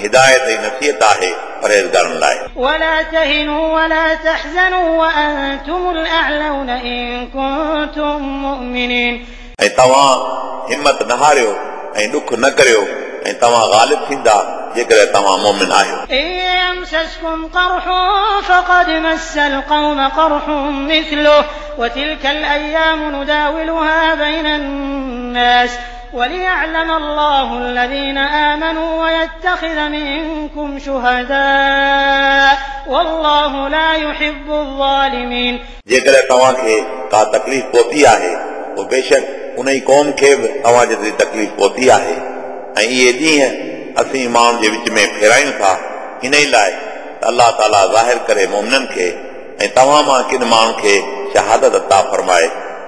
हिदायत ऐं नसीहत आहे परहेज़गारनि लाइ ولا تهنوا ولا تحزنوا وأنتم الأعلون إن كنتم مؤمنين ऐं तव्हां हिमत न हारियो ऐं ॾुख न करियो ऐं तव्हां ग़ालिब थींदा जेकॾहिं तव्हां मोमिन आहियो إن يمسسكم قرح فقد مس القوم قرح مثله وتلك الأيام نداولها بين الناس وليعلم الله الذين آمنوا ويتخذ منكم شهداء والله لا يحب الظالمين जेकॾहिं तव्हांखे का तकलीफ़ पहुती आहे पोइ बेशक उन ई क़ौम खे बि तव्हां जेतिरी तकलीफ़ पहुती आहे ऐं इहे ॾींहं असीं माण्हुनि जे विच में फेरायूं था इन ई लाइ त अलाह ताला ज़ाहिर करे मोमिननि खे ऐं तव्हां मां किन माण्हुनि खे शहादत अता फरमाए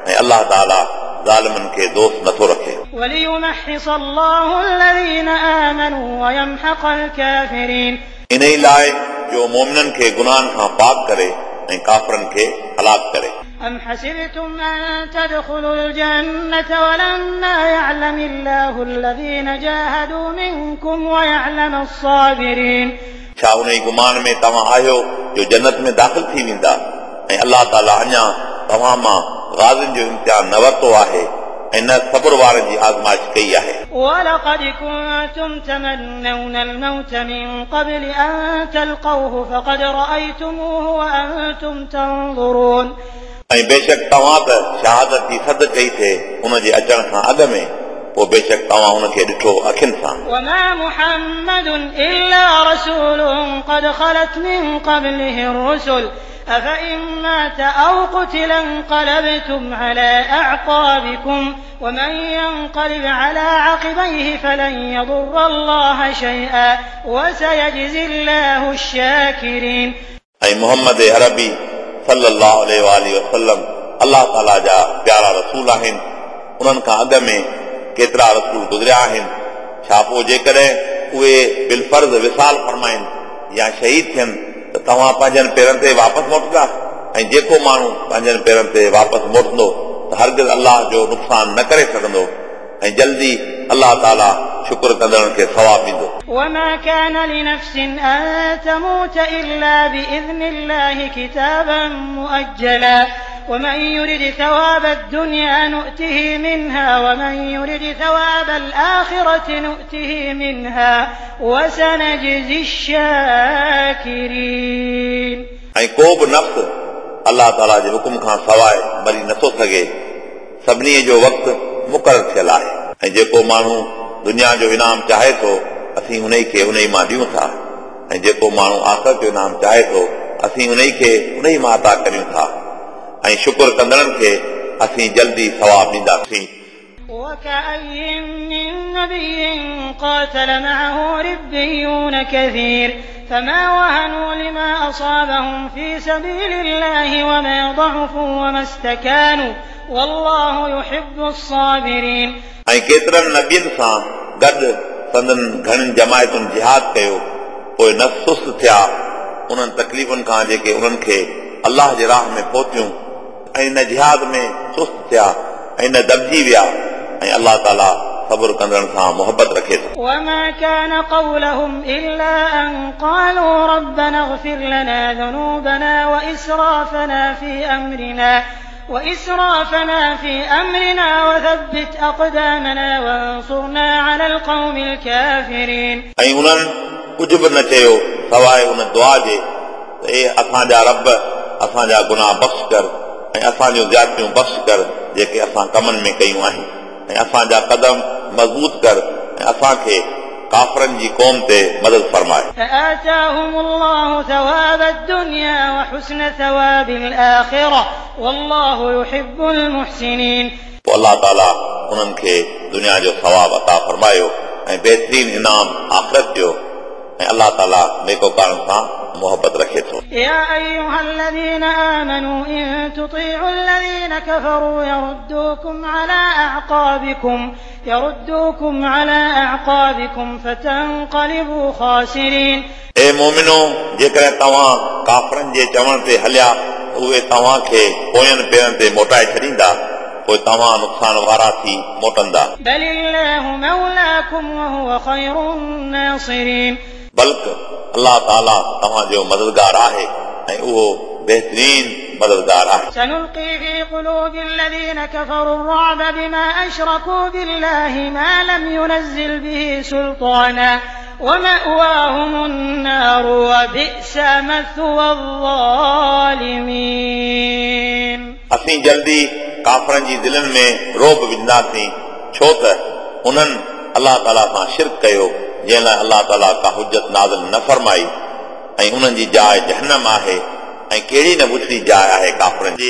ऐं अलाह ताला ज़ालिमनि खे दोस्त नथो रखे وليمحص الله الذين آمنوا ويمحق الكافرين इन ई लाइ जो मोमिननि खे गुनाहनि खां पाक करे ऐं काफ़रनि खे हलाक करे أم حسبتم أن تدخلوا الجنة ولما يعلم الله الذين جاهدوا منكم ويعلم الصابرين छा उन ई गुमान में तव्हां आहियो जो जन्नत में दाख़िल थी वेंदा ऐं अलाह ताला अञा तव्हां मां गाज़िन जो इम्तिहान न वरितो आहे ऐं न सब्र वारनि जी आज़माइश कई आहे ولقد كنتم تمنون الموت من قبل أن تلقوه فقد رأيتموه وأنتم تنظرون ऐं बेशक तव्हां त शहादत जी सद कई थिए उन जे अचण खां अॻु में पोइ बेशक तव्हां हुनखे ॾिठो अखियुनि सां وما محمد إلا رسول قد خلت من قبله الرسل أفإن مات أو قتل انقلبتم على أعقابكم ومن ينقلب على عقبيه فلن يضر الله شيئا وسيجزي الله الشاكرين ऐं मोहम्मद अरबी सलाहु वसलम अलाह ताला जा प्यारा रसूल आहिनि उन्हनि खां अॻु में केतिरा रसूल गुज़रिया आहिनि छा पोइ जेकॾहिं उहे बिलफर्ज़ विसाल फरमाइनि या शहीद थियनि त توهان پنهنجن پيرن تي واپس موٽندا؟ ۽ جيڪو ماڻهو پنهنجن پيرن تي واپس موٽندو ته هرگز الله جو نقصان نه ڪري سگهندو ऐं जल्दी अलाह ताला शुक्र कंदड़नि खे सवाब ॾींदो وما كان لنفس أن تموت إلا بإذن الله كتابا مؤجلا ومن يرد ثواب الدنيا نؤته منها ومن يرد ثواب الآخرة نؤته منها وسنجزي الشاكرين ऐं को बि नफ़्स अलाह ताला जे हुकुम खां सवाइ मरी नथो सघे सभिनी जो वक़्तु مقرر ٿيل آهي. ۽ جيڪو ماڻهو دنيا جو انعام چاهي ٿو اسين ان کي ان مان ڏيون ٿا. ۽ جيڪو ماڻهو آخرت جو انعام چاهي ٿو اسين ان کي ان مان ادا ڪريون ٿا. ۽ شڪر ڪندڙن کي اسين جلدي ثواب ڏينداسين وكأي من نبي قاتل معه ربيون كثير فما وهنوا لما أصابهم في سبيل الله وما ضعفوا وما استكانوا والله يحب الصابرين ऐं केतिरनि नबियनि सां गॾु संदन घणनि जमायतुनि जिहाद कयो पोइ न सुस्त थिया उन्हनि तकलीफ़ुनि खां जेके उन्हनि खे अलाह जे राह में पहुतियूं ऐं न जिहाद में सुस्त थिया ऐं न दॿिजी विया ऐं अलाह ताला सब्र कंदड़नि सां मोहबत रखे थो وما كان قولهم إلا أن قالوا ربنا اغفر لنا ذنوبنا وإسرافنا في أمرنا وإسرافنا في أمرنا وثبت أقدامنا وانصرنا على القوم الكافرين ऐं उन्हनि कुझु बि न चयो सवाइ उन दुआ जे त ए असांजा रब असांजा गुनाह बख़्श कर ऐं असांजूं ज़्यादतियूं बख़्श कर जेके असां कमनि में कयूं आहिनि ۽ اسان جا قدم مضبوط ڪر ۽ اسان کي ڪافرن جي قوم تي مدد فرمائي. پوءِ الله تالا انهن کي دنيا جو ثواب عطا فرمايو ۽ بهترين انعام آخرت ڏيو. ۽ الله تعالی نيڪوڪارن سان मोहबत रखे थो يا أيها الذين آمنوا إن تطيعوا الذين كفروا يردوكم على أعقابكم يردوكم على أعقابكم فتنقلبوا خاسرين اے مومنو जेकॾहिं तव्हां काफ़रनि जे चवण ते हलिया उहे तव्हांखे पोयनि पेरनि ते मोटाए छॾींदा पोइ तव्हां नुक़सान वारा थी मोटंदा بل الله مولاكم وهو خير الناصرين बल्क अलाह ताला तव्हांजो मददगार आहे ऐं उहो बहितरीन मददगार आहे سنلقي في قلوب الذين كفروا الرعب بما أشركوا بالله ما لم ينزل به سلطانا ومأواهم النار وبئس مثوى الظالمين असीं जल्दी काफ़रनि जी दिलनि में रोब विझंदासीं छो त उन्हनि अलाह ताला सां शिरक कयो جنهن لاءِ الله تعالی ڪا حجت نازل نه فرمائي ۽ انهن جي جاءِ جهنم آهي ۽ ڪهڙي نه بڇڙي جاءِ آهي ڪافرن جي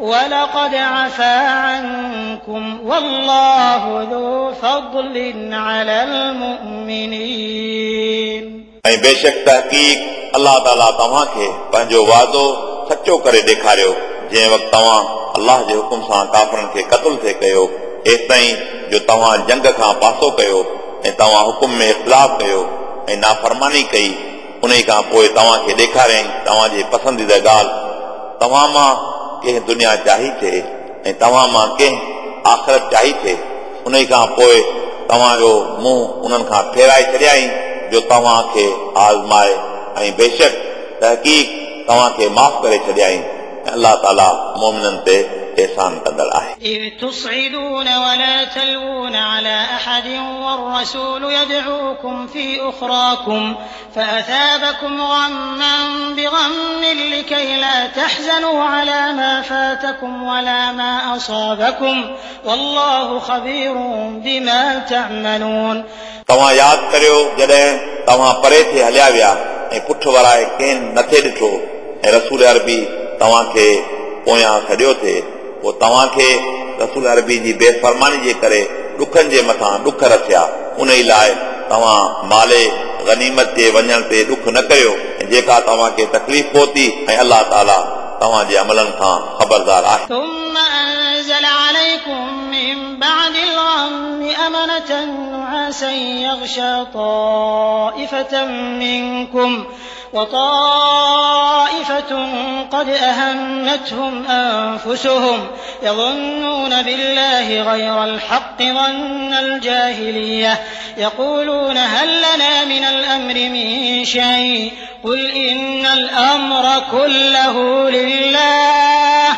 ولقد عفا عنكم والله ذو فضل على المؤمنين ऐं बेशक तहक़ीक़ अलाह ताला तव्हांखे पंहिंजो वादो सचो करे ॾेखारियो जंहिं वक़्तु तव्हां अलाह जे हुकुम सां काफ़रनि खे क़तल थिए कयो एसिताईं जो तव्हां जंग खां पासो कयो ऐं तव्हां हुकुम में इख़्तिलाफ़ कयो ऐं नाफ़रमानी कई उन खां पोइ तव्हांखे ॾेखारियईं तव्हांजी पसंदीदा ॻाल्हि तव्हां मां ڪنهن دنيا چاهي ٿئي ۽ توهان مان ڪنهن آخرت چاهي ٿئي ان کان پوءِ توهان جو منهن انهن کان ڦيرائي ڇڏيائين جو توهان کي آزمائي. ۽ بيشڪ تحقيق توهان کي معاف ڪري ڇڏيائين ऐं अलाह ताला मोमिननि ते एहसान कंदड़ आहे إذ تصعدون ولا تلوون على أحد والرسول يدعوكم في أخراكم فأثابكم غما بغم لكي لا تحزنوا على ما فاتكم ولا ما أصابكم والله خبير بما تعملون तव्हां यादि करियो जॾहिं तव्हां परे ते हलिया विया ऐं पुठ वराए कंहिं नथे ॾिठो ऐं रसूल अरबी توهان کي پويان ڇڏيو ٿئي پوءِ توهان کي رسول عربي جي بيفرماني جي ڪري ڏکن جي مٿان ڏک رٿيا ان ئي لاءِ توهان مالي غنيمت جي وڃڻ تي ڏک نه ڪيو. جيڪا توهان کي تڪليف پهتي ۽ الله تعالی توهان جي عملن کان خبردار آهي بعد الغم أمنة نعاسا يغشى طائفة منكم وطائفة قد أهمتهم أنفسهم يظنون بالله غير الحق ظن الجاهلية يقولون هل لنا من الأمر من شيء قل إن الأمر كله لله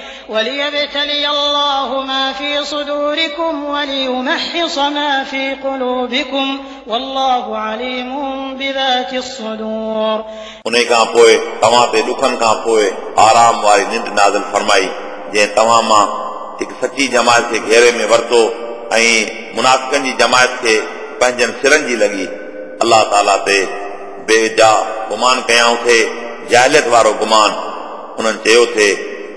وليبتلي الله ما في صدوركم وليمحص ما في قلوبكم والله عليم بذات الصدور उन खां पोइ तव्हां ते ॾुखनि खां पोइ आराम वारी निंड नाज़िल फरमाई जंहिं तव्हां मां हिकु सची जमायत खे घेरे में वरितो ऐं मुनाफ़िकनि जी जमायत खे पंहिंजनि सिरनि जी लॻी अलाह ताला ते बेजा गुमान कयाऊं थे जाहिलियत वारो गुमान उन्हनि चयो थे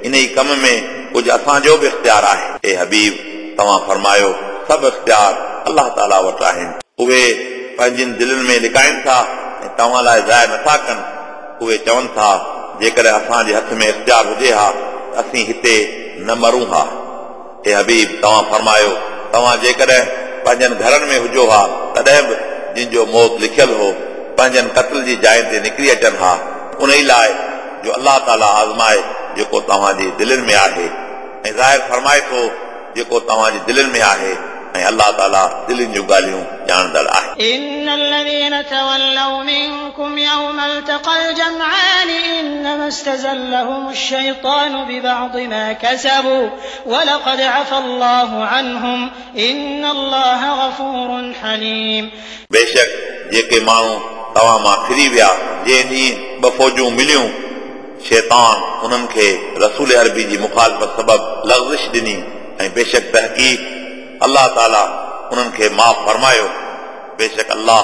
ان ئي ڪم ۾ ڪجهه اسان جو به اختيار آهي. هي حبيب توهان فرمايو سڀ اختيار الله تالا وٽ آهن. اهي پنهنجن دلن ۾ لڪائن ٿا ۽ توهان لاءِ ظاهر نٿا ڪن. اهي چون ٿا جيڪڏهن اسان جي هٿ ۾ اختيار هجي ها اسين هتي نه مرون ها. اي حبيب توهان فرمايو توهان جيڪڏهن پنهنجن گهرن ۾ هجو ها تڏهن به جن جو موت لکيل هو پنهنجن قتل جي جاءِ تي نڪري اچن ها. ان ئي لاءِ جو الله تالا آزمائي जेको तव्हांजी दिलनि में आहे ऐं ज़ाहिर फरमाए थो जेको तव्हांजी दिलनि में आहे ऐं अलाह ताला दिलनि जूं ॻाल्हियूं ॼाणंदड़ आहे إن الذين تولوا منكم يوم التقى الجمعان إنما استزلهم الشيطان ببعض ما كسبوا ولقد عفى الله عنهم إن الله غفور حليم बेशक जेके माण्हू तव्हां मां फिरी विया जंहिं ॾींहुं ॿ फ़ौजूं मिलियूं शैतान उन्हनि खे रसूल अरबी जी मुखालफ़त सबब लग़्ज़िश ॾिनी ऐं बेशक तहक़ीक़ अलाह ताला उन्हनि खे माफ़ फरमायो बेशक अलाह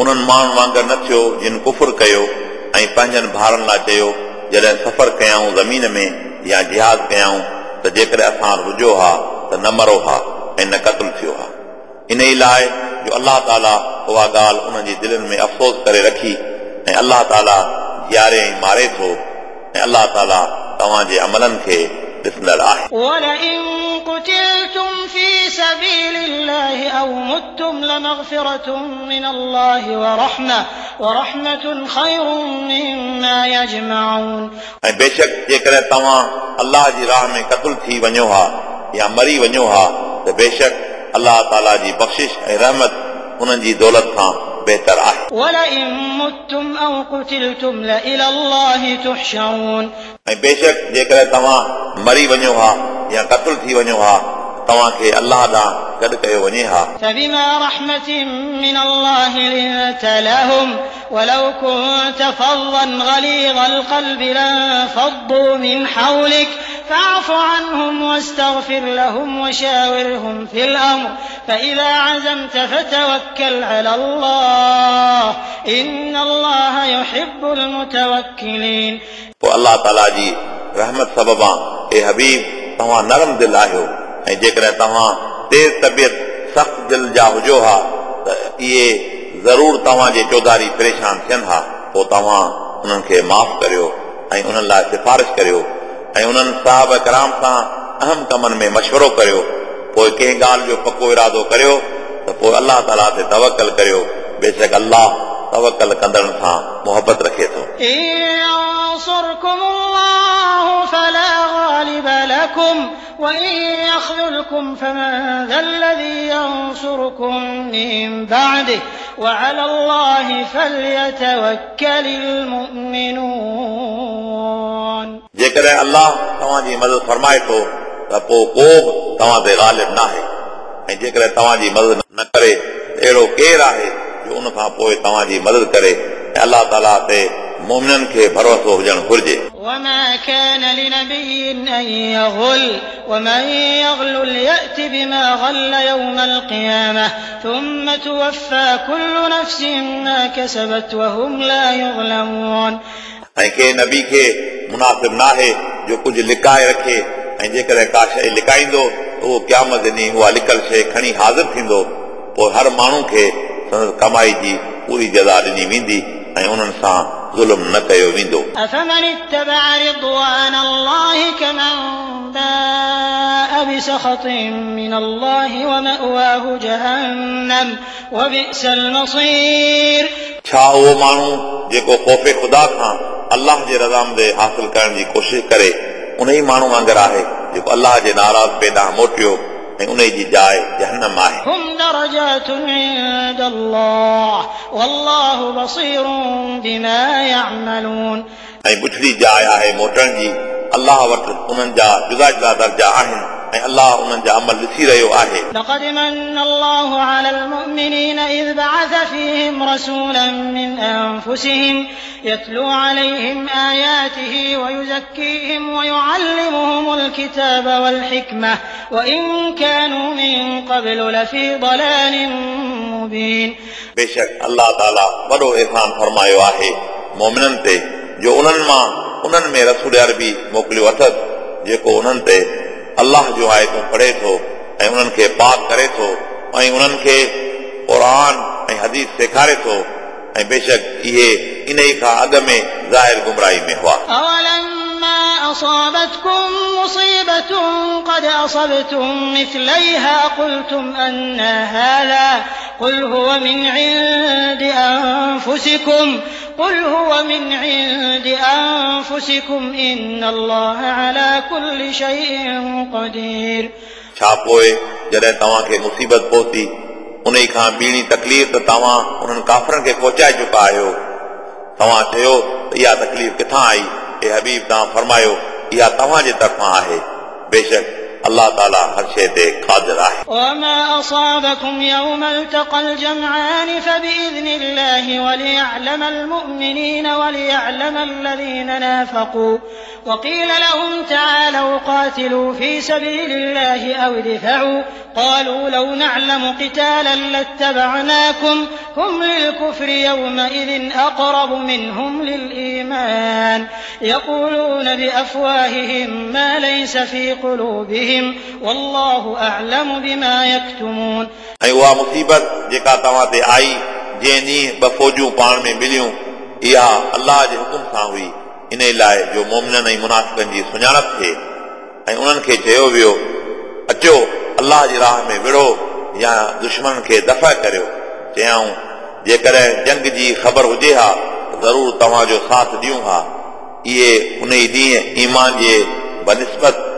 انهن ماڻهن وانگر نه ٿيو جن ڪفر ڪيو ۽ پنهنجن ڀائرن لاءِ چيو جڏهن سفر ڪيائون زمين ۾ يا جهاد ڪيائون ته جيڪڏهن اسان رڄو ها ته نه مرو ها ۽ نه قتل ٿيو ها. ان ئي لاءِ جو الله تالا اها ڳالهه انهن جي دلن ۾ افسوس ڪري رکي ۽ الله تالا ۽ ماري ٿو ۽ الله تالا توهان جي عملن کي ॾिसंदड़ आहे ولئن قتلتم في سبيل الله أو متم لمغفرة من الله ورحمة ورحمة خير مما يجمعون ऐं बेशक जेकॾहिं तव्हां अलाह जी राह में क़तल थी वञो हा या मरी वञो हा त बेशक अलाह ताला जी बख़्शिश ऐं रहमत उन्हनि जी दौलत खां बहितर आहे ولئن متم أو قتلتم لإلى الله تحشرون ऐं बेशक जेकॾहिं तव्हां मरी वञो हा या क़तल थी वञो हा तव्हांखे अलाह ॾांहुं गॾु कयो वञे हा فبما رحمة من الله لنت لهم ولو كنت فظا غليظ القلب لانفضوا من حولك فاعف عنهم واستغفر لهم وشاورهم في الأمر فإذا عزمت فتوكل على الله إن الله يحب المتوكلين पोइ अलाह ताला जी रहमत सबबां ए हबीब तव्हां नरम दिलि आहियो ऐं जेकॾहिं तव्हां तेज़ तबियत सख़्त दिलि जा हुजो हा त इहे ज़रूर तव्हांजे चौधारी परेशान थियनि हा पोइ तव्हां उन्हनि खे माफ़ करियो ऐं उन्हनि लाइ सिफारिश करियो ऐं उन्हनि साहब कराम सां अहम कमनि में मशवरो करियो पोइ कंहिं ॻाल्हि जो पको इरादो करियो त पोइ अलाह ताला ते तवकल करियो बेशक अलाह तवकल कंदड़नि सां मुहबत रखे थो إن ينصركم الله فلا غالب لكم وإن يخذلكم فمن ذا الذي ينصركم من بعده وعلى الله فليتوكل المؤمنون जेकॾहिं अलाह तव्हांजी मदद फरमाए थो त पोइ को बि तव्हां ते ग़ालिब न आहे ऐं जेकॾहिं तव्हांजी मदद न करे त अहिड़ो केरु आहे जो उन खां पोइ तव्हांजी मदद करे ऐं अलाह ताला ते मोमिननि खे भरोसो हुजणु घुर्जे وما كان لنبي أن يغل ومن يغل يأت بما غل يوم القيامة ثم توفى كل نفس ما كسبت وهم لا يظلمون ऐं कंहिं नबी खे मुनासिब न आहे जो कुझु लिकाए रखे ऐं जेकॾहिं का शइ लिकाईंदो त उहो क़यामत ॾींहुं उहा लिकल शइ खणी हाज़िर थींदो पोइ हर माण्हू खे संदसि कमाई जी पूरी जज़ा ॾिनी वेंदी ऐं उन्हनि सां ज़ुल्म न कयो वेंदो أفمن اتبع رضوان الله كمن باء بسخط من الله ومأواه جهنم وبئس المصير छा उहो माण्हू जेको ख़ौफ़े ख़ुदा खां اللہ جی رضام دے حاصل کرنے جی کوشش کرے انہی مانو وانگر آئے جو اللہ جی ناراض پیدا موٹیو انہی جی جائے جہنم آئے ہم درجات عند اللہ واللہ بصیر بما یعملون۔ این بچھلی جائے آئے موٹن جی اللہ وقت انہن جا جزا جزا درجہ آئے ऐं अलाह उन्हनि जा अमल ॾिसी रहियो आहे لقد من الله على المؤمنين إذ بعث فيهم رسولا من أنفسهم يتلو عليهم آياته ويزكيهم ويعلمهم الكتاب والحكمة وإن كانوا من قبل لفي ضلال مبين बेशक अलाह ताला वॾो एहसान फरमायो आहे मोमिननि ते जो उन्हनि मां उन्हनि में रसूल अरबी मोकिलियो अथसि जेको उन्हनि ते अलाह जो आयतूं पढ़े थो ऐं उन्हनि खे पाक करे थो ऐं उन्हनि खे क़ुर ऐं हदीस सेखारे थो ऐं बेशक इहे इन ई खां अॻ में ज़ाहिर गुमराही में हुआ أولما أصابتكم مصيبة قد أصبتم مثليها قلتم أن هذا قل هو من عند أنفسكم قل هو من عند أنفسكم إن الله على كل شيء قدير छा पोइ जॾहिं तव्हांखे मुसीबत पहुती उन खां ॿीणी तकलीफ़ त तव्हां उन्हनि काफ़रनि खे पहुचाए चुका आहियो तव्हां चयो त इहा तकलीफ़ किथां आई हे हबीब तव्हां फरमायो इहा तव्हांजे तरफ़ां आहे बेशक اللہ تعالیٰ ہر شے تے قادر وما اصابكم يوم التقى الجمعان فبإذن الله وليعلم المؤمنين وليعلم الذين نافقوا وقيل لهم تعالوا قاتلوا في سبيل الله أو دفعوا قالوا لو نعلم قتالا لاتبعناكم هم للكفر يومئذ أقرب منهم للإيمان يقولون بأفواههم ما ليس في قلوبهم والله أعلم بما يكتمون ऐं उहा मुसीबत जेका तव्हां ते आई जंहिं ॾींहुं ॿ फ़ौजूं पाण में मिलियूं इहा अलाह जे हुकुम सां हुई इन लाइ जो मोमिननि ऐं मुनाफ़िकनि जी सुञाणप थिए ऐं उन्हनि खे चयो वियो अचो अलाह जी राह में विढ़ो या दुश्मन खे दफ़ा करियो चयाऊं जेकॾहिं जंग जी ख़बर हुजे हा ज़रूरु तव्हांजो साथ ॾियूं हा इहे उन ई ॾींहुं ईमान जे बनिस्बत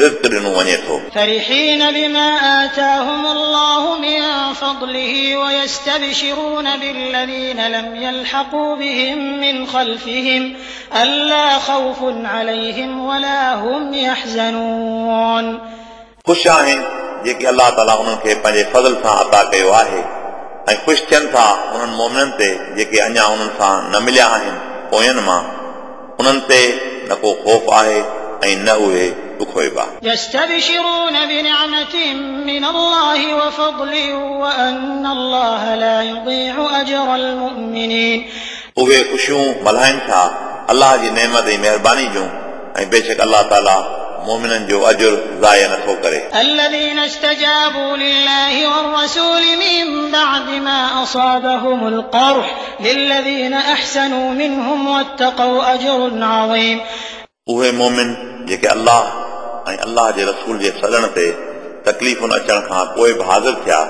रिज़्क ॾिनो वञे थो فرحين بما آتاهم الله من فضله ويستبشرون بالذين لم يلحقوا بهم من خلفهم ألا خوف عليهم ولا هم يحزنون ख़ुशि आहिनि जेके अलाह ताला उन्हनि खे पंहिंजे फज़ल सां अता कयो आहे ऐं ख़ुशि थियनि था उन्हनि मोमिननि ते जेके अञा उन्हनि सां न मिलिया आहिनि पोयनि मां उन्हनि ते न को ख़ौफ़ आहे ऐं न उहे ॾुखोइबा يستبشرون بنعمة من الله وفضل وأن الله لا يضيع أجر المؤمنين उहे ख़ुशियूं मल्हाइनि था अलाह जी नेमत ऐं महिरबानी जूं ऐं बेशक अलाह ताला मोमिननि जो अजुर ज़ाय नथो करे الذين استجابوا لله والرسول من بعد ما أصابهم القرح للذين أحسنوا منهم واتقوا أجر عظيم उहे मोमिन जेके अलाह ऐं अलाह जे रसूल जे सॾण ते तकलीफ़ुनि अचण खां पोइ बि हाज़िर थिया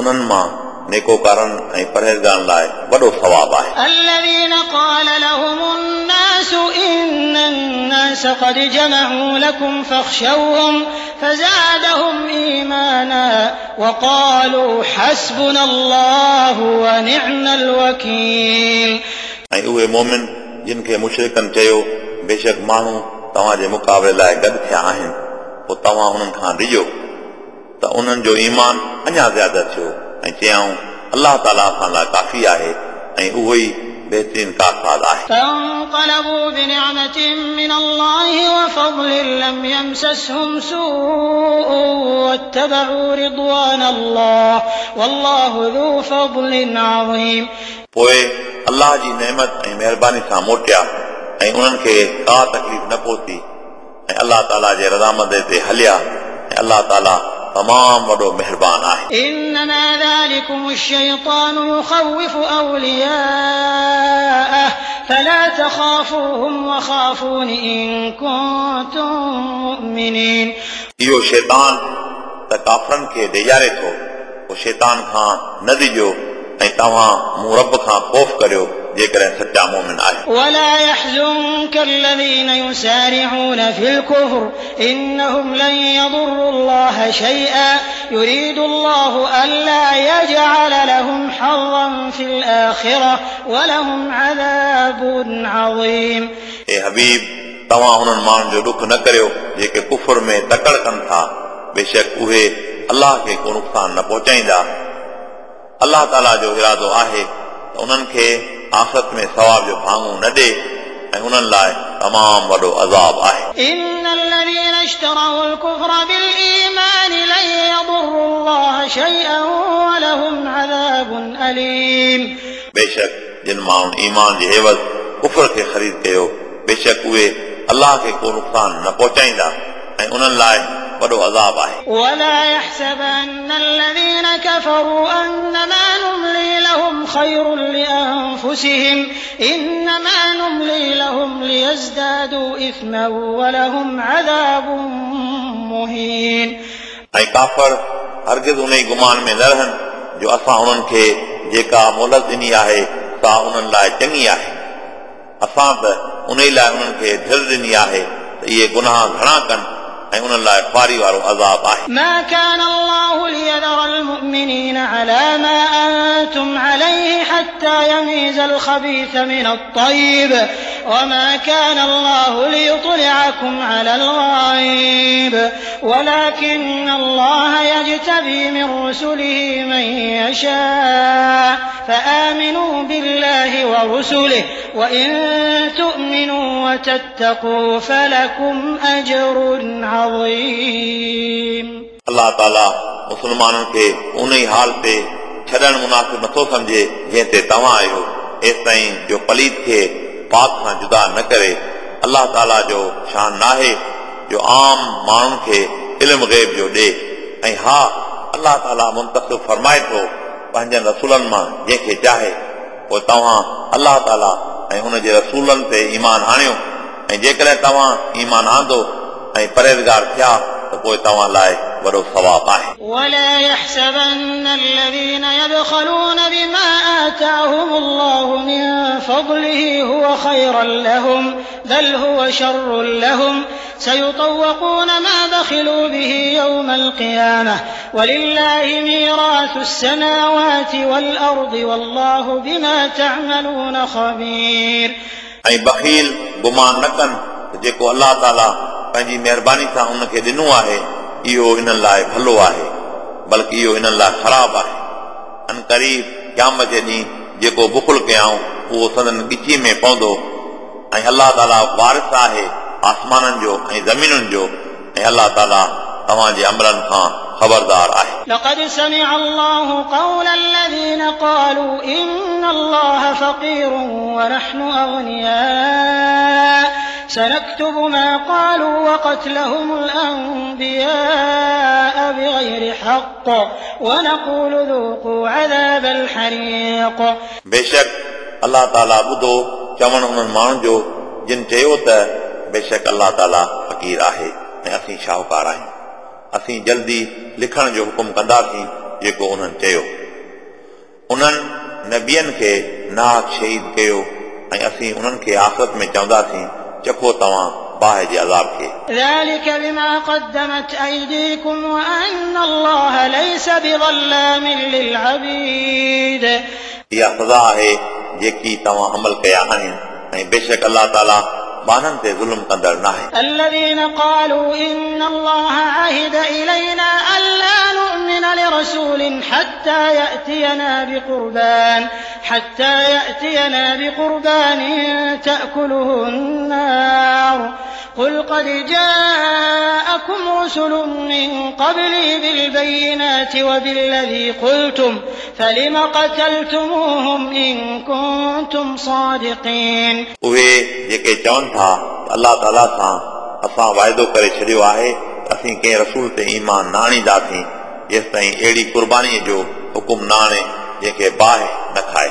उन्हनि मां नेकोकारनि ऐं परहेज़गारनि लाइ वॾो सवाबु आहे الذين قال لهم الناس إن الناس قد جمعوا لكم فاخشوهم فزادهم إيمانا وقالوا حسبنا الله ونعم الوكيل ऐं उहे मोमिन जिन खे मुशरिकनि चयो बेशक माण्हू तव्हांजे मुक़ाबले लाइ गॾु थिया आहिनि पोइ तव्हां उन्हनि खां डिॼो त उन्हनि जो ईमान अञा ज़्यादा थियो ऐं चयाऊं अलाह ताला असां लाइ काफ़ी आहे ऐं उहो ई बहितरीन कारसाज़ आहे فانقلبوا بنعمة من الله وفضل لم يمسسهم سوء واتبعوا رضوان الله والله ذو فضل عظيم पोइ अलाह जी नेमत ऐं महिरबानी सां मोटिया ऐं उन्हनि खे का तकलीफ़ न पहुती ऐं अलाह ताला जे रज़ामंद ते हलिया ऐं अलाह ताला तमामु वॾो महिरबान आहे إنما ذلكم الشيطان يخوف أولياءه فلا تخافوهم وخافون إن كنتم مؤمنين इहो शैतान त काफ़रनि खे ॾेजारे थो पोइ पोइ शैतान खां न ॾिजो ऐं तव्हां मूं रब खां ख़ौफ़ करियो जेकॾहिं सचा मोमिन आहियो ولا يحزنك الذين يسارعون في الكفر إنهم لن يضروا الله شيئا يريد الله ألا يجعل لهم حظا في الآخرة ولهم عذاب عظيم हे हबीब तव्हां हुननि माण्हुनि जो ॾुख न करियो जेके कुफर में तकड़ कनि था बेशक उहे अलाह खे को नुक़सान न पहुचाईंदा अलाह ताला जो इरादो आहे त उन्हनि खे आख़िरत में सवाब जो भाङो न ॾे ऐं उन्हनि लाइ तमामु वॾो अज़ाब आहे إن الذين اشتروا الكفر بالإيمان لن يضروا الله شيئا ولهم عذاب أليم बेशक जिन माण्हुनि ईमान जे हेवज़ कुफर खे ख़रीद कयो बेशक उहे अलाह खे को नुक़सान न पहुचाईंदा ऐं उन्हनि लाइ वॾो अज़ाब आहे ولا يحسبن الذين كفروا أنما نملي لهم خير لأنفسهم إنما نملي لهم ليزدادوا إثما ولهم عذاب مهين ऐं काफ़र हरगिज़ उन ई गुमान में न रहनि जो असां उन्हनि खे जेका मोहलत ॾिनी आहे सा उन्हनि लाइ चङी आहे असां त उन ई लाइ उन्हनि खे दिलि ॾिनी आहे त इहे गुनाह घणा कनि ऐं उन्हनि लाइ ख़्वारी वारो अज़ाब आहे ما كان الله ليذر المؤمنين على ما أنتم عليه حتى يميز الخبيث من الطيب وما كان الله ليطلعكم على الغيب. ولكن الله يجتبي من رسله من يشاء. فآمنوا بالله ورسله وإن تؤمنوا وتتقوا فلكم أجر عظيم. کي انهي حال مناسب سمجهي آهيو جو پليد پاڪ کان جدا نه ڪري. الله تالا جو شان ناهي جو عام ماڻهن کي علم غيب جو ڏي ۽ ها الله تالا منتخب فرمائي ٿو پنهنجن رسولن مان جنهن کي چاهي پوءِ توهان الله تالا ۽ هن جي رسولن تي ايمان آڻيو ۽ جيڪڏهن توهان ايمان آندو ۽ پرهيزگار ٿيا त पोइ तव्हां लाइ वॾो सवाबु आहे ولا يحسبن الذين يبخلون بما آتاهم الله من فضله هو خيرا لهم بل هو شر لهم سيطوقون ما بخلوا به يوم القيامة ولله ميراث السماوات والأرض والله بما تعملون خبير ऐं बख़ील गुमान न कनि त जेको अलाह ताला पंहिंजी महिरबानी सां उनखे ॾिनो आहे इहो इन्हनि लाइ भलो आहे बल्कि इहो इन्हनि लाइ ख़राबु आहे अन क़रीब क़याम जे ॾींहुं जेको बुखुल कयाऊं उहो सदन ॻिची में पवंदो ऐं अलाह ताला वारिस आहे आसमाननि जो ऐं ज़मीनुनि जो ऐं अलाह ताला तव्हांजे अमलनि खां ख़बरदार आहे لقد سمع الله قول الذين قالوا إن الله فقير ونحن أغنياء سنكتب ما قالوا وقتلهم الأنبياء بغير حق ونقول ذوقوا عذاب الحريق. بيشڪ الله تعالى ٻڌو چوڻ انهن ماڻهن جو جن چيو ته بيشڪ الله تعالى فقير آهي ۽ اسين شاهڪار آهيون اسين جلدي لکڻ جو حکم حڪم ڪنداسين جيڪو انهن چيو انهن نبين کي ناحق شهيد ڪيو ۽ اسين انهن کي آخرت ۾ چونداسين چکو تمام باهه جي عذاب کي۔ ذلك بما قدمت أيديكم وأن الله ليس بظلام للعبید یا سزا ہے جیکی تمام عمل کیا ہیں شک اللہ تعالی بانن تے ظلم قدر نہ ہے۔ الذين قالوا إن الله عهد إلينا ألا نؤمن لرسول حتى يأتينا بقربان حتى يأتينا بقربان تأكله النار قل قد جاءكم رسل من قبلي بالبينات وبالذي قلتم فلم قتلتموهم إن كنتم صادقين उहे जेके चवनि था त अलाह ताला सां असां वाइदो करे छॾियो आहे त असीं कंहिं रसूल ते ईमान न आणींदासीं जेसि ताईं अहिड़ी कुर्बानीअ जो हुकुम न आणे जंहिंखे बाहि न खाए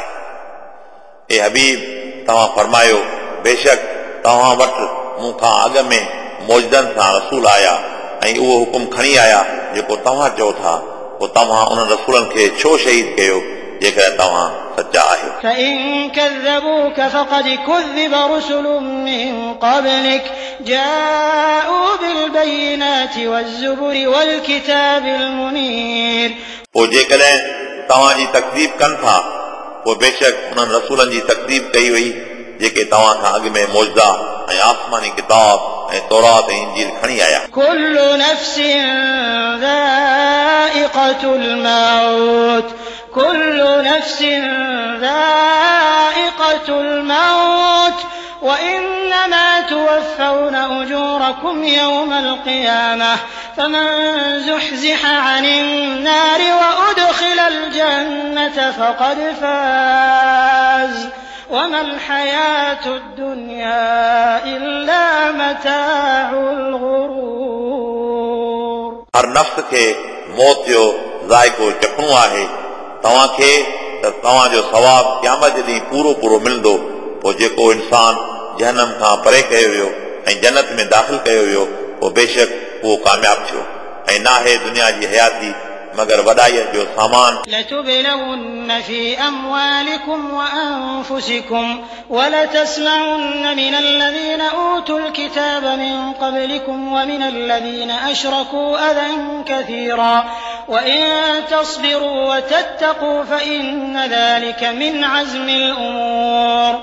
ए हबीब तव्हां फरमायो बेशक तव्हां वटि मूं खां अॻ में मौजदनि सां रसूल आया ऐं उहो हुकुम खणी आया जेको तव्हां चओ था पोइ तव्हां उन्हनि रसूलनि खे छो शहीद कयो जेकॾहिं तव्हां सचा आहियो فإن كذبوك فقد كذب رسل من قبلك جاءوا بالبينات والزبر والكتاب المنير पोइ जेकॾहिं तव्हांजी तकलीफ़ कनि था पोइ बेशक उन्हनि रसूलनि जी तकलीफ़ कई वई जेके तव्हां खां अॻु में मौजदा ऐं आसमानी किताब ऐं तौरात ऐं इंजील खणी आया كل نفس ذائقة الموت كل نفس ذائقة الموت وإنما توفون أجوركم يوم القيامة فمن زحزح عن النار وأدخل الجنة فقد فاز وما الحياة الدنيا إلا متاع الغرور हर नफ़्स खे मौत जो ज़ाइको चखणो आहे तव्हांखे त तव्हांजो सवाबु क़यामत ॾींहुं पूरो पूरो मिलंदो पोइ जेको इंसान जहनम खां परे कयो वियो ऐं जन्नत में दाख़िल कयो वियो पोइ बेशक उहो कामयाबु थियो ऐं नाहे दुनिया जी हयाती मगर वॾाईअ जो सामान لتبلون في أموالكم وأنفسكم ولتسمعن من الذين أوتوا الكتاب من قبلكم ومن الذين أشركوا أذى كثيرا وإن تصبروا وتتقوا فإن ذلك من عزم الأمور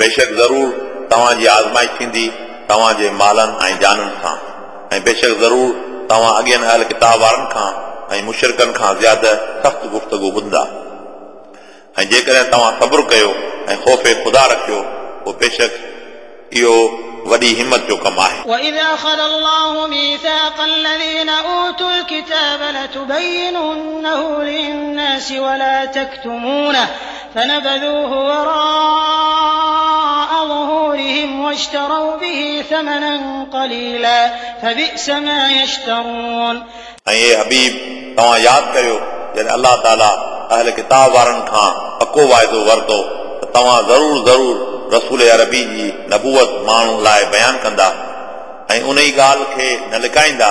बेशक ज़रूर तव्हांजी आज़माइश थींदी तव्हांजे मालनि ऐं जाननि सां ऐं बेशक ज़रूर तव्हां अॻियनि हल किताब वारनि खां ऐं मुशरकनि खां ज़्यादा सख़्तु गुफ़्तगु ॿुधंदा ऐं जेकॾहिं तव्हां सब्र कयो ऐं ख़ौफ़ ख़ुदा रखियो पोइ बेशक इहो वॾी हिमत जो कमु आहे وإذ أخذ الله ميثاق الذين أوتوا الكتاب لتبيننه للناس ولا تكتمونه فنبذوه وراء ظهورهم واشتروا به ثمنا قليلا فبئس ما يشترون ۽ هي حبيب توهان ياد ڪريو جڏهن الله تالا اهل ڪتاب وارن کان پڪو واعدو ورتو ته توهان ضرور ضرور رسول عربي جي نبوت ماڻهو لاءِ بيان ڪندا. ۽ ان ئي ڳالهه کي نه لڪائيندا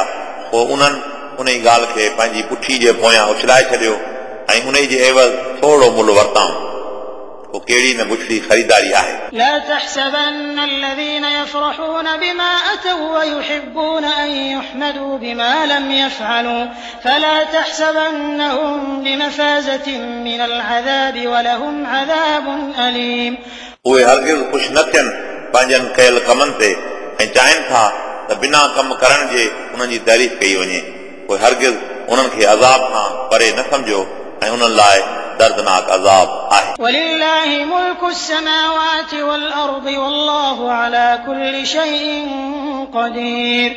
پوءِ انهن ان ئي ڳالهه کي پنهنجي پٺي جي پويان اڇلائي ڇڏيو. ۽ ان جي عيوض ٿورو مل ورتائون पोइ कहिड़ी न बुछड़ी ख़रीदारी आहे لا تحسبن الذين يفرحون بما أتوا ويحبون أن يحمدوا بما لم يفعلوا فلا تحسبنهم بمفازة من العذاب ولهم عذاب أليم उहे हरगिज़ ख़ुशि न थियनि पंहिंजनि कयल कमनि ते ऐं चाहिनि था त बिना कमु करण जे उन्हनि जी तारीफ़ कई वञे पोइ हरगिज़ उन्हनि खे अज़ाब खां परे न सम्झो ऐं उन्हनि लाइ دردناک عذاب آهي ولله ملك السماوات والأرض والله على كل شيء قدير ۽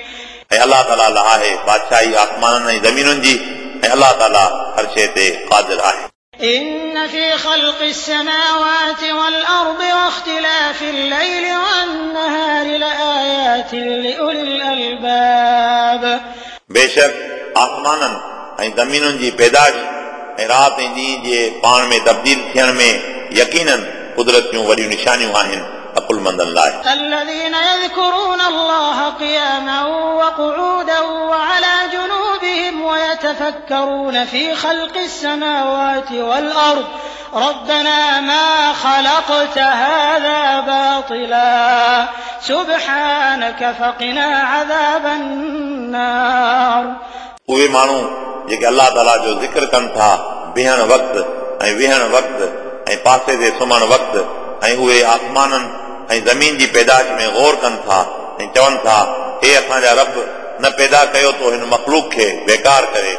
الله تعالى لاءِ آهي بادشاهي آسمانن ۽ زمينن جي ۽ الله تعالى هر شيء تي قادر آهي إن في خلق السماوات والأرض واختلاف الليل والنهار لآيات لأولي الألباب. بے شک آسمانن ۽ زمينن جي پيدائش ऐं राति ऐं ॾींहं जे पाण में तब्दील थियण में यकीननि कुदरत जूं वॾियूं निशानियूं आहिनि अकुलमंदनि लाइ الذين يذكرون الله قياما وقعودا وعلى جنوبهم ويتفكرون في خلق السماوات والأرض ربنا ما خلقت هذا باطلا سبحانك فقنا عذاب النار اهي ماڻهو جيڪي الله تعالى جو ذڪر ڪن ٿا بيهڻ وقت ۽ ويهڻ وقت ۽ پاسي تي سمهڻ وقت ۽ اهي آسمانن ۽ زمين جي پيداش ۾ غور ڪن ٿا ۽ چون ٿا هي اسان جا رب نه پيدا ڪيو تو هن مخلوق کي بيڪار ڪري.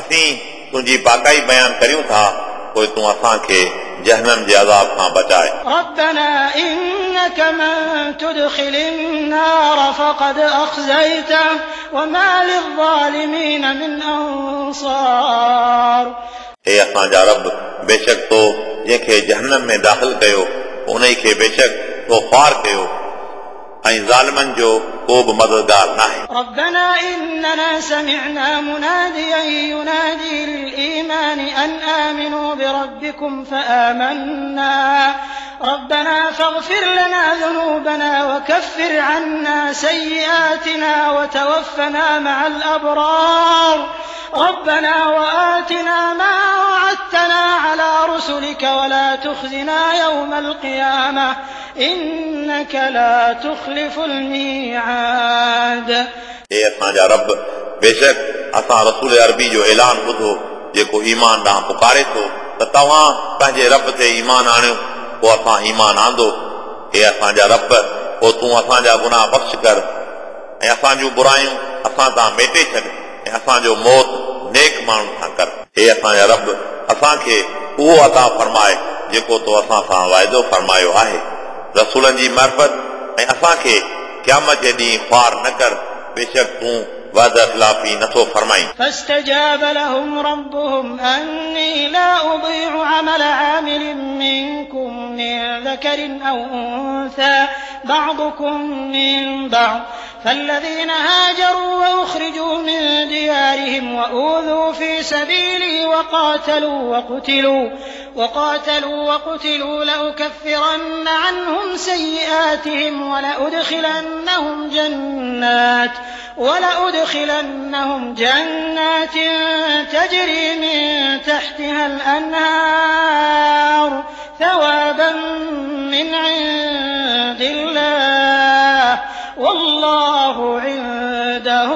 اسين تنهنجي پاڪائي بيان ڪريون ٿا پوءِ تون اسان کي جهنم جي عذاب کان بچائي. إنك من تدخل النار فقد أخزيته وما للظالمين من أنصار हे असांजा रब बेशक तो जंहिंखे जहनम में दाख़िल कयो उन ई खे बेशक तो ख़्वार कयो ऐं ज़ालिमनि जो کو مددگار نه آهي ربنا إننا سمعنا مناديا ينادي للإيمان أن آمنوا بربكم فآمنا. ربنا فاغفر لنا ذنوبنا وكفر عنا سيئاتنا وتوفنا مع الأبرار. ربنا وآتنا ما وعدتنا على رسلك ولا تخزنا يوم القيامة. إنك لا تخلف الميعاد. اے اسان جا رب بيشڪ اسان رسول عربي جو اعلان ٻڌو جيڪو ايمان ڏانهن پڪاري ٿو آندو هي تون برايون اسان تان ميٽي ڇڏ ۽ اسان جو موت نيڪ ماڻهن سان ڪر هي اسان جا رب اسان کي اهو عطا فرمائي جيڪو تو اسان سان واعدو فرمايو آهي رسولن جي معرفت ۽ اسان کي قيامت ڏينهن خوار نه ڪر بے شک توں वाइदा ख़िलाफ़ी नथो फरमाई فاستجاب لهم ربهم أني لا أضيع عمل عامل منكم من ذكر أو أنثى بعضكم من بعض فالذين هاجروا وأخرجوا من ديارهم وأوذوا في سبيلي وقاتلوا وقتلوا وقاتلوا وقتلوا لأكفرن عنهم سيئاتهم ولأدخلنهم جنات ولأدخلنهم جنات تجري من تحتها الأنهار ثوابا من عند الله والله عنده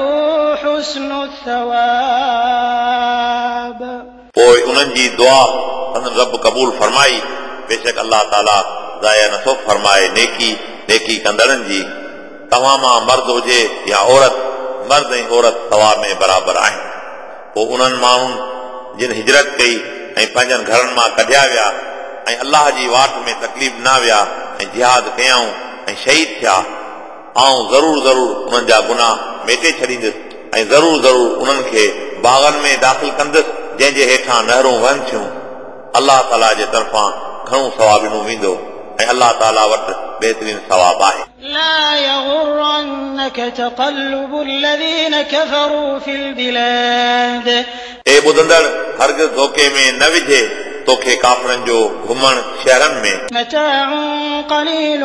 حسن الثواب पोइ उन्हनि जी दुआ संदन रब क़बूल फरमाई बेशक अलाह ताला ज़ाया नथो फरमाए नेकी नेकी कंदड़नि जी तव्हां मां मर्द हुजे या औरत مرد ۽ عورت ثواب ۾ برابر آهن پوءِ انهن ماڻهن جن هجرت ڪئي ۽ پنهنجن گهرن مان ڪڍيا ويا ۽ الله جي واٽ ۾ تڪليف ڏنا ويا ۽ جهاد ڪيئون ۽ شهيد ٿيا آئون ضرور ضرور انهن جا گناهه ميٽي ڇڏيندس ۽ ضرور ضرور انهن کي باغن ۾ داخل ڪندس جنهن جي هيٺان نهرون وهن ٿيون. الله تعالى جي طرفان گهڻو ثواب ڏنو ويندو ऐं अलाह ताला वटि बहितरीन सवाब आहे لا يغرنك تقلب الذين كفروا في البلاد हे ॿुधंदड़ हरगिज़ धोखे में न विझे तोखे काफ़रनि जो घुमण शहरनि में متاع قليل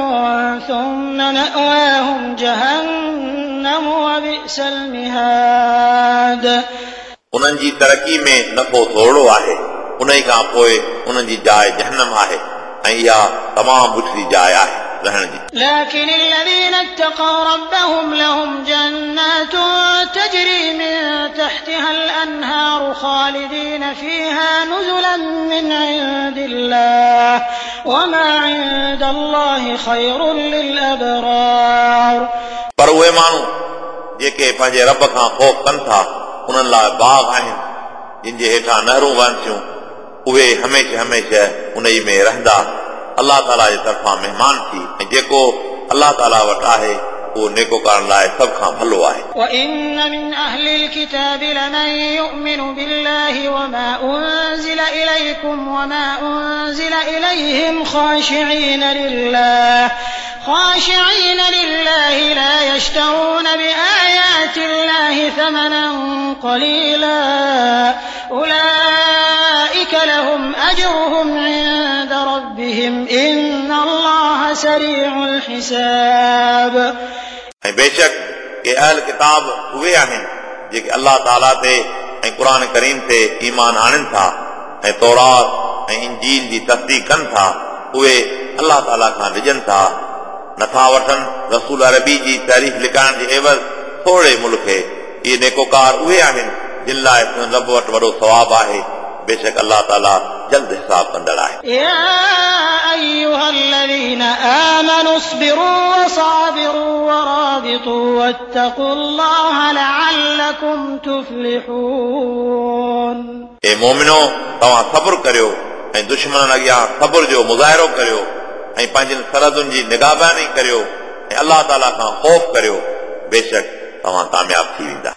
ثم مأواهم جهنم وبئس المهاد उन्हनि जी तरक़ी में नफ़ो थोरो आहे उन ई खां पोइ उन्हनि जी जाइ जहनम आहे ऐं इहा तमामु बुछड़ी जाइ आहे रहण जी لكن الذين اتقوا ربهم لهم جنات تجري من تحتها الأنهار خالدين فيها نزلا من عند الله وما عند الله خير للأبرار पर उहे माण्हू जेके पंहिंजे रब खां ख़ौफ़ कनि था उन्हनि लाइ बाग आहिनि जिन जे हेठां नहरूं वहनि थियूं उहे हमेशह हमेशह उन ई में रहंदा अलाह ताला जे तरफ़ां महिमान थी ऐं जेको अलाह ताला वटि आहे उहो नेकोकारनि लाइ सभ खां भलो आहे وإن من أهل الكتاب لمن يؤمن بالله وما أنزل إليكم وما أنزل إليهم خاشعين لله خاشعين لله لا يشترون بآيات الله ثمنا قليلا بيشڪ ڪي ڪتاب اهي آهن جيڪي الله تعالى تي ۽ قرآن ڪريم تي ايمان آڻن ٿا ۽ تورات ۽ انجيل جي تصديق ڪن ٿا اهي الله تعالى کان ڊڄن ٿا. نٿا وٺن رسول عربي جي تعريف لڪائڻ جي عيوض ٿوري ملڪ اهي نيڪوڪار اهي آهن جن لاءِ سندن رب وٽ وڏو ثواب آهي बेशक अलाह ताला जल्द हिसाब कंदड़ आहे يا أيها الذين آمنوا اصبروا وصابروا ورابطوا واتقوا الله لعلكم تفلحون ए मोमिनो तव्हां सब्र करियो ऐं दुश्मन अॻियां सब्र जो मुज़ाहिरो करियो ऐं पंहिंजनि सरहदुनि जी निगाहबानी करियो ऐं अलाह ताला खां ख़ौफ़ करियो बेशक तव्हां कामयाब थी वेंदा